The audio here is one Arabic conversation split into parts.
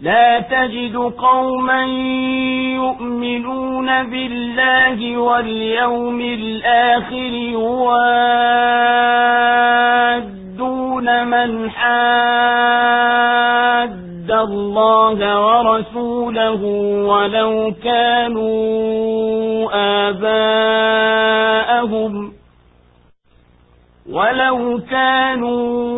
لا تجد قوما يؤمنون بالله واليوم الآخر يوادون من حاد الله ورسوله ولو كانوا آباءهم ولو كانوا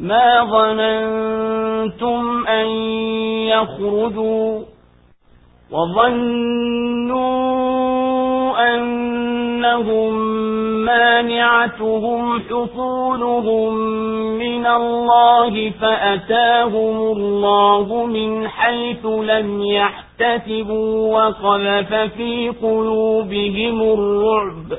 ما ظننتم أن يخرجوا وظنوا أنهم مانعتهم حصولهم من الله فأتاهم الله من حيث لم يحتسبوا وقذف في قلوبهم الرعب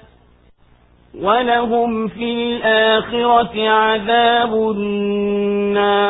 ولهم في الآخرة عذاب النار